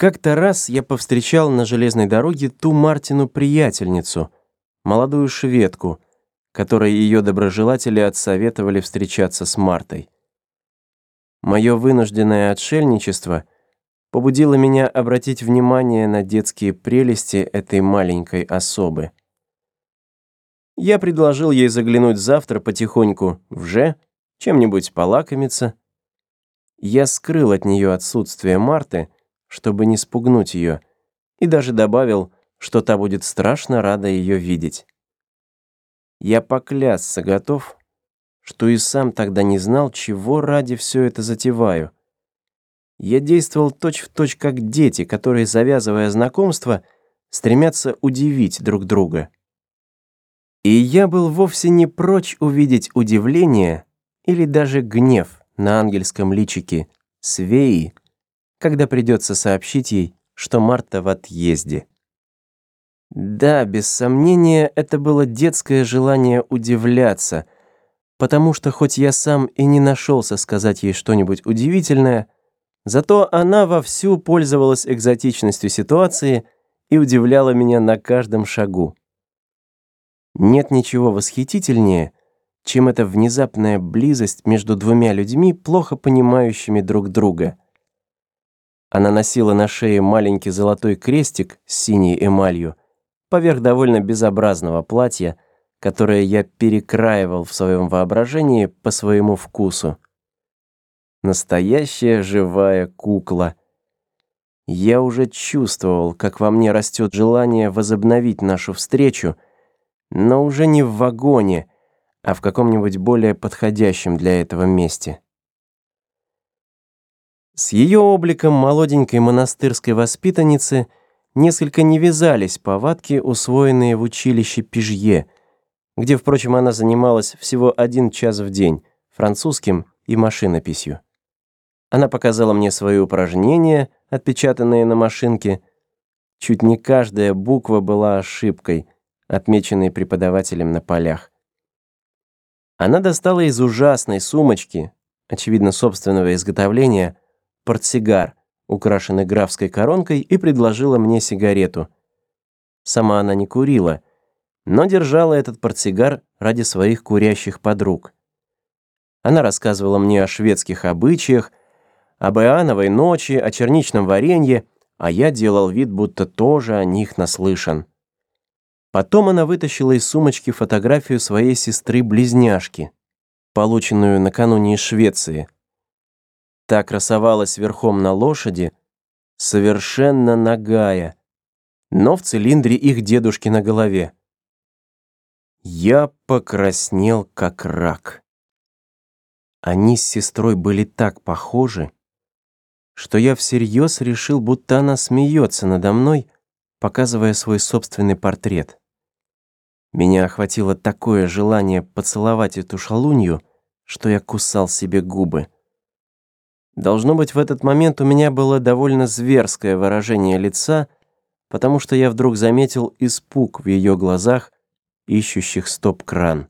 Как-то раз я повстречал на железной дороге ту Мартину-приятельницу, молодую шведку, которой ее доброжелатели отсоветовали встречаться с Мартой. Мое вынужденное отшельничество побудило меня обратить внимание на детские прелести этой маленькой особы. Я предложил ей заглянуть завтра потихоньку в «Ж», чем-нибудь полакомиться. Я скрыл от нее отсутствие Марты, чтобы не спугнуть ее, и даже добавил, что та будет страшно рада ее видеть. Я поклясться готов, что и сам тогда не знал, чего ради все это затеваю. Я действовал точь-в-точь точь как дети, которые, завязывая знакомство, стремятся удивить друг друга. И я был вовсе не прочь увидеть удивление или даже гнев на ангельском личике Свеи, когда придется сообщить ей, что Марта в отъезде. Да, без сомнения, это было детское желание удивляться, потому что хоть я сам и не нашелся сказать ей что-нибудь удивительное, зато она вовсю пользовалась экзотичностью ситуации и удивляла меня на каждом шагу. Нет ничего восхитительнее, чем эта внезапная близость между двумя людьми, плохо понимающими друг друга — она носила на шее маленький золотой крестик с синей эмалью поверх довольно безобразного платья, которое я перекраивал в своем воображении по своему вкусу. Настоящая живая кукла. Я уже чувствовал, как во мне растет желание возобновить нашу встречу, но уже не в вагоне, а в каком-нибудь более подходящем для этого месте. С ее обликом молоденькой монастырской воспитанницы несколько не вязались повадки, усвоенные в училище Пижье, где, впрочем, она занималась всего один час в день французским и машинописью. Она показала мне свои упражнения, отпечатанные на машинке. Чуть не каждая буква была ошибкой, отмеченной преподавателем на полях. Она достала из ужасной сумочки, очевидно, собственного изготовления, портсигар, украшенный графской коронкой, и предложила мне сигарету. Сама она не курила, но держала этот портсигар ради своих курящих подруг. Она рассказывала мне о шведских обычаях, об Иоанновой ночи, о черничном варенье, а я делал вид, будто тоже о них наслышан. Потом она вытащила из сумочки фотографию своей сестры-близняшки, полученную накануне из Швеции та красовалась верхом на лошади, совершенно нагая, но в цилиндре их дедушки на голове. Я покраснел, как рак. Они с сестрой были так похожи, что я всерьез решил, будто она смеется надо мной, показывая свой собственный портрет. Меня охватило такое желание поцеловать эту шалунью, что я кусал себе губы. Должно быть, в этот момент у меня было довольно зверское выражение лица, потому что я вдруг заметил испуг в ее глазах, ищущих стоп-кран.